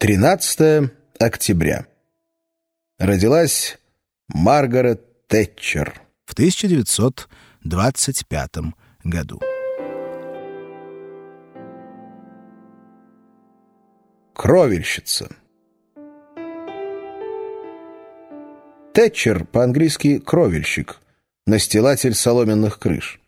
13 октября. Родилась Маргарет Тэтчер. В 1925 году. Кровельщица. Тэтчер по-английски «кровельщик», настилатель соломенных крыш.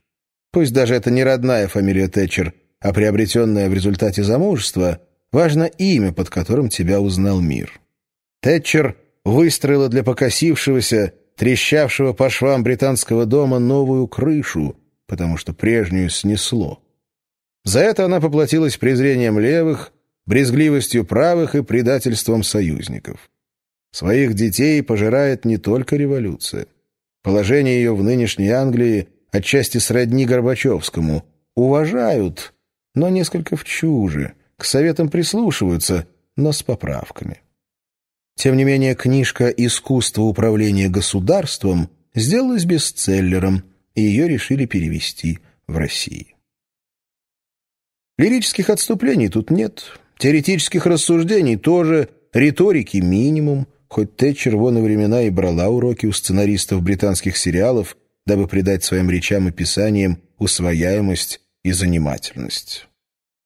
Пусть даже это не родная фамилия Тэтчер, а приобретенная в результате замужества, важно имя, под которым тебя узнал мир. Тэтчер выстроила для покосившегося, трещавшего по швам британского дома новую крышу, потому что прежнюю снесло. За это она поплатилась презрением левых, брезгливостью правых и предательством союзников. Своих детей пожирает не только революция. Положение ее в нынешней Англии отчасти сродни Горбачевскому. Уважают, но несколько в чуже, к советам прислушиваются, но с поправками. Тем не менее, книжка «Искусство управления государством» сделалась бестселлером, и ее решили перевести в России. Лирических отступлений тут нет, теоретических рассуждений тоже, риторики минимум, хоть Тэтчер вон и времена и брала уроки у сценаристов британских сериалов, дабы придать своим речам и писаниям усвояемость и занимательность.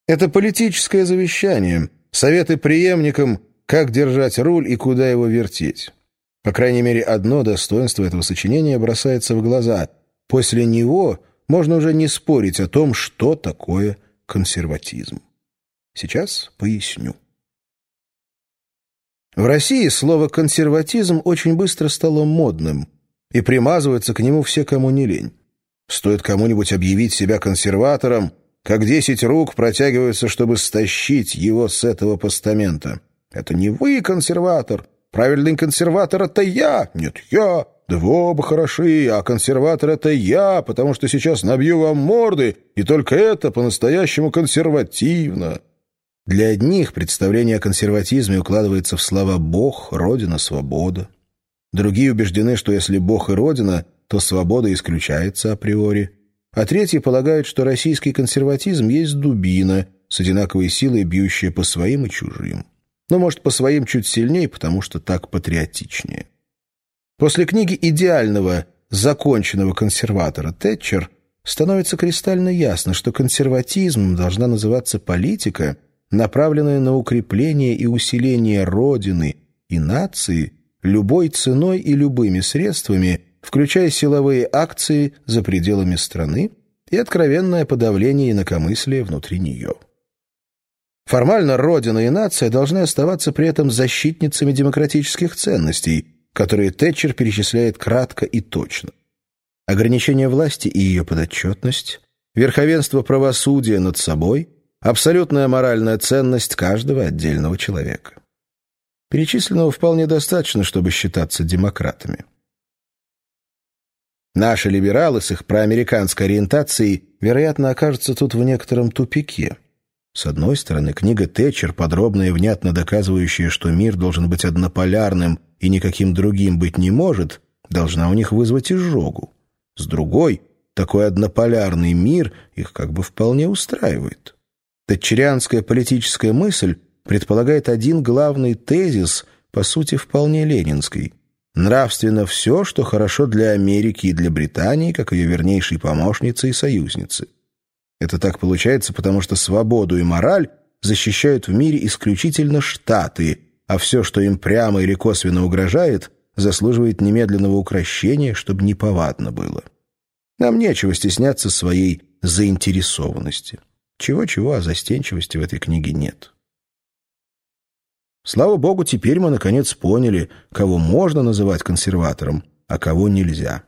Это политическое завещание, советы преемникам, как держать руль и куда его вертеть. По крайней мере, одно достоинство этого сочинения бросается в глаза. После него можно уже не спорить о том, что такое консерватизм. Сейчас поясню. В России слово «консерватизм» очень быстро стало модным, и примазываются к нему все, кому не лень. Стоит кому-нибудь объявить себя консерватором, как десять рук протягиваются, чтобы стащить его с этого постамента. Это не вы, консерватор. Правильный консерватор — это я. Нет, я. Да вы оба хороши, а консерватор — это я, потому что сейчас набью вам морды, и только это по-настоящему консервативно. Для одних представление о консерватизме укладывается в слова «Бог», «Родина», «Свобода». Другие убеждены, что если Бог и Родина, то свобода исключается априори. А третьи полагают, что российский консерватизм есть дубина, с одинаковой силой бьющая по своим и чужим но, может, по своим чуть сильнее, потому что так патриотичнее. После книги идеального, законченного консерватора Тэтчер становится кристально ясно, что консерватизмом должна называться политика, направленная на укрепление и усиление Родины и нации любой ценой и любыми средствами, включая силовые акции за пределами страны и откровенное подавление инакомыслия внутри нее. Формально Родина и нация должны оставаться при этом защитницами демократических ценностей, которые Тэтчер перечисляет кратко и точно. Ограничение власти и ее подотчетность, верховенство правосудия над собой, абсолютная моральная ценность каждого отдельного человека. Перечисленного вполне достаточно, чтобы считаться демократами. Наши либералы с их проамериканской ориентацией, вероятно, окажутся тут в некотором тупике – с одной стороны, книга Тэтчер, подробно и внятно доказывающая, что мир должен быть однополярным и никаким другим быть не может, должна у них вызвать изжогу. С другой, такой однополярный мир их как бы вполне устраивает. Тэтчерианская политическая мысль предполагает один главный тезис, по сути, вполне ленинский. Нравственно все, что хорошо для Америки и для Британии, как ее вернейшей помощницы и союзницы. Это так получается, потому что свободу и мораль защищают в мире исключительно Штаты, а все, что им прямо или косвенно угрожает, заслуживает немедленного укрощения, чтобы неповадно было. Нам нечего стесняться своей заинтересованности. Чего-чего, а застенчивости в этой книге нет. Слава богу, теперь мы наконец поняли, кого можно называть консерватором, а кого нельзя.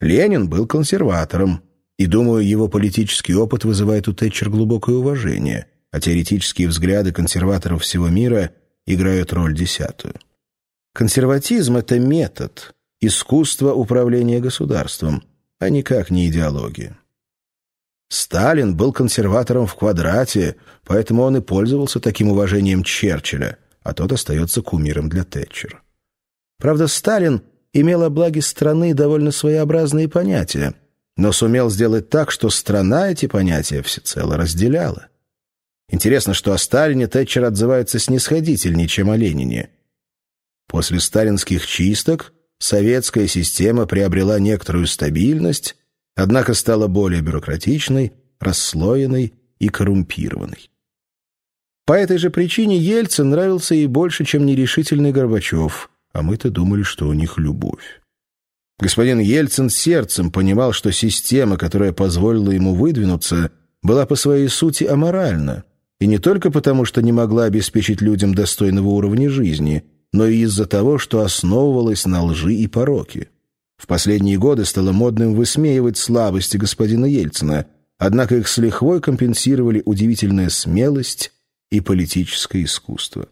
Ленин был консерватором, и, думаю, его политический опыт вызывает у Тэтчер глубокое уважение, а теоретические взгляды консерваторов всего мира играют роль десятую. Консерватизм — это метод, искусство управления государством, а никак не идеология. Сталин был консерватором в квадрате, поэтому он и пользовался таким уважением Черчилля, а тот остается кумиром для Тэтчер. Правда, Сталин имел о благе страны довольно своеобразные понятия, но сумел сделать так, что страна эти понятия всецело разделяла. Интересно, что о Сталине Тэтчер отзывается снисходительнее, чем о Ленине. После сталинских чисток советская система приобрела некоторую стабильность, однако стала более бюрократичной, расслоенной и коррумпированной. По этой же причине Ельцин нравился ей больше, чем нерешительный Горбачев, а мы-то думали, что у них любовь. Господин Ельцин сердцем понимал, что система, которая позволила ему выдвинуться, была по своей сути аморальна, и не только потому, что не могла обеспечить людям достойного уровня жизни, но и из-за того, что основывалась на лжи и пороке. В последние годы стало модным высмеивать слабости господина Ельцина, однако их с лихвой компенсировали удивительная смелость и политическое искусство.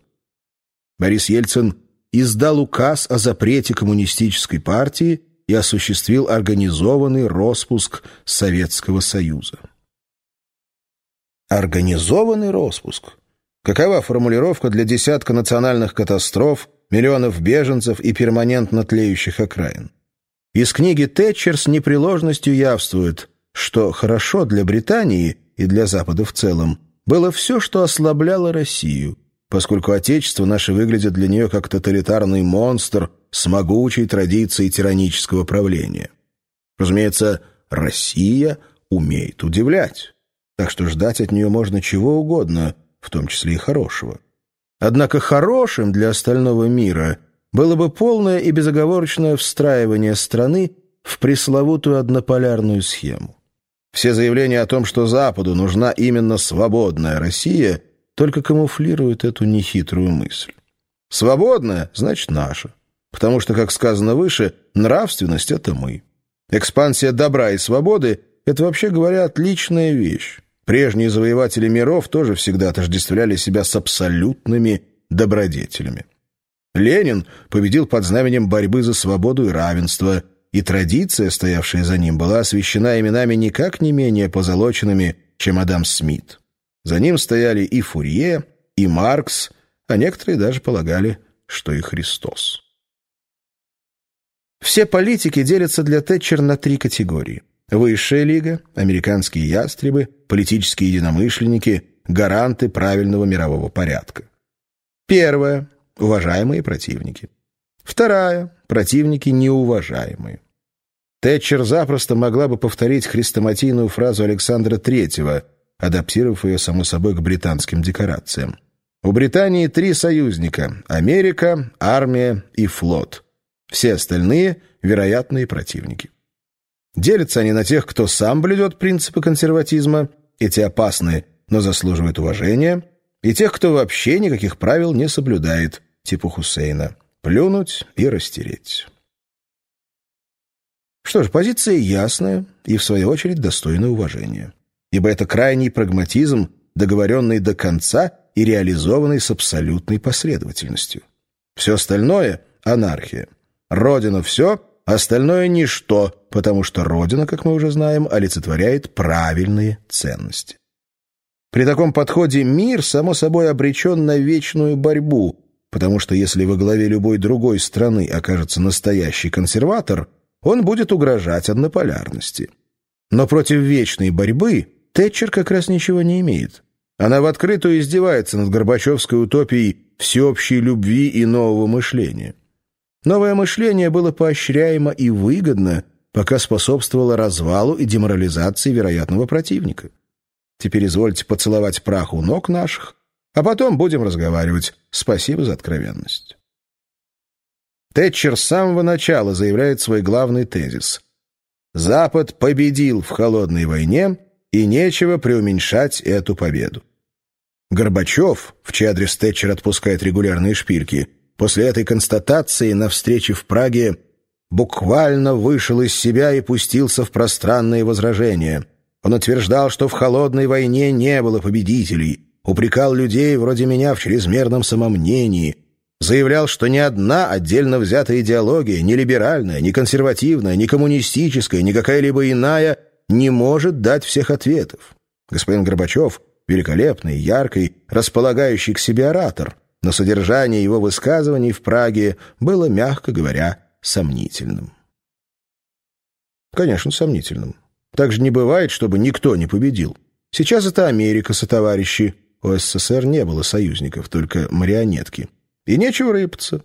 Борис Ельцин издал указ о запрете коммунистической партии и осуществил организованный распуск Советского Союза. Организованный распуск. Какова формулировка для десятка национальных катастроф, миллионов беженцев и перманентно тлеющих окраин? Из книги Тэтчер с непреложностью явствует, что хорошо для Британии и для Запада в целом было все, что ослабляло Россию, поскольку Отечество наше выглядит для нее как тоталитарный монстр с могучей традицией тиранического правления. Разумеется, Россия умеет удивлять, так что ждать от нее можно чего угодно – в том числе и хорошего. Однако хорошим для остального мира было бы полное и безоговорочное встраивание страны в пресловутую однополярную схему. Все заявления о том, что Западу нужна именно свободная Россия, только камуфлируют эту нехитрую мысль. Свободная – значит наша. Потому что, как сказано выше, нравственность – это мы. Экспансия добра и свободы – это, вообще говоря, отличная вещь. Прежние завоеватели миров тоже всегда отождествляли себя с абсолютными добродетелями. Ленин победил под знаменем борьбы за свободу и равенство, и традиция, стоявшая за ним, была освящена именами никак не менее позолоченными, чем Адам Смит. За ним стояли и Фурье, и Маркс, а некоторые даже полагали, что и Христос. Все политики делятся для Тэтчер на три категории. Высшая лига, американские ястребы, политические единомышленники, гаранты правильного мирового порядка. Первая – уважаемые противники. Вторая – противники неуважаемые. Тэтчер запросто могла бы повторить хрестоматийную фразу Александра III, адаптировав ее, само собой, к британским декорациям. У Британии три союзника – Америка, армия и флот. Все остальные – вероятные противники. Делятся они на тех, кто сам блюдет принципы консерватизма, эти опасны, но заслуживают уважения, и тех, кто вообще никаких правил не соблюдает, типа Хусейна. Плюнуть и растереть. Что ж, позиция ясная и, в свою очередь, достойна уважения. Ибо это крайний прагматизм, договоренный до конца и реализованный с абсолютной последовательностью. Все остальное — анархия. Родина — все, Остальное — ничто, потому что Родина, как мы уже знаем, олицетворяет правильные ценности. При таком подходе мир, само собой, обречен на вечную борьбу, потому что если во главе любой другой страны окажется настоящий консерватор, он будет угрожать однополярности. Но против вечной борьбы Тэтчер как раз ничего не имеет. Она в открытую издевается над Горбачевской утопией всеобщей любви и нового мышления. Новое мышление было поощряемо и выгодно, пока способствовало развалу и деморализации вероятного противника. Теперь извольте поцеловать прах у ног наших, а потом будем разговаривать. Спасибо за откровенность. Тэтчер с самого начала заявляет свой главный тезис. Запад победил в холодной войне, и нечего преуменьшать эту победу. Горбачев, в чей адрес Тэтчер отпускает регулярные шпильки, После этой констатации на встрече в Праге буквально вышел из себя и пустился в пространные возражения. Он утверждал, что в холодной войне не было победителей, упрекал людей вроде меня в чрезмерном самомнении, заявлял, что ни одна отдельно взятая идеология, ни либеральная, ни консервативная, ни коммунистическая, ни какая-либо иная, не может дать всех ответов. Господин Горбачев — великолепный, яркий, располагающий к себе оратор — но содержание его высказываний в Праге было, мягко говоря, сомнительным. Конечно, сомнительным. Так же не бывает, чтобы никто не победил. Сейчас это Америка, сотоварищи. У СССР не было союзников, только марионетки. И нечего рыпаться.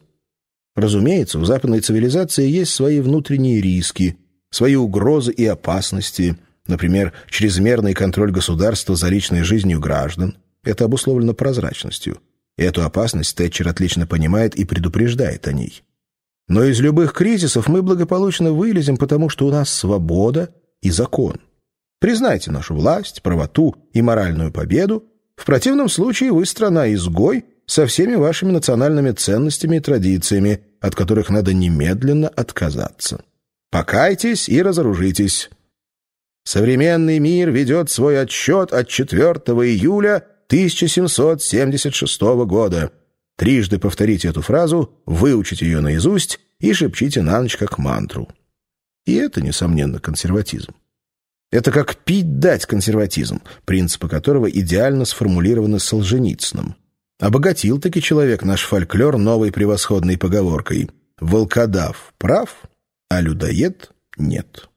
Разумеется, у западной цивилизации есть свои внутренние риски, свои угрозы и опасности, например, чрезмерный контроль государства за личной жизнью граждан. Это обусловлено прозрачностью. И эту опасность Тэтчер отлично понимает и предупреждает о ней. Но из любых кризисов мы благополучно вылезем, потому что у нас свобода и закон. Признайте нашу власть, правоту и моральную победу. В противном случае вы страна-изгой со всеми вашими национальными ценностями и традициями, от которых надо немедленно отказаться. Покайтесь и разоружитесь. Современный мир ведет свой отсчет от 4 июля 1776 года. Трижды повторите эту фразу, выучите ее наизусть и шепчите на ночь как мантру. И это, несомненно, консерватизм. Это как пить дать консерватизм, принципы которого идеально сформулированы Солженицыным. Обогатил-таки человек наш фольклор новой превосходной поговоркой «Волкодав прав, а людоед нет».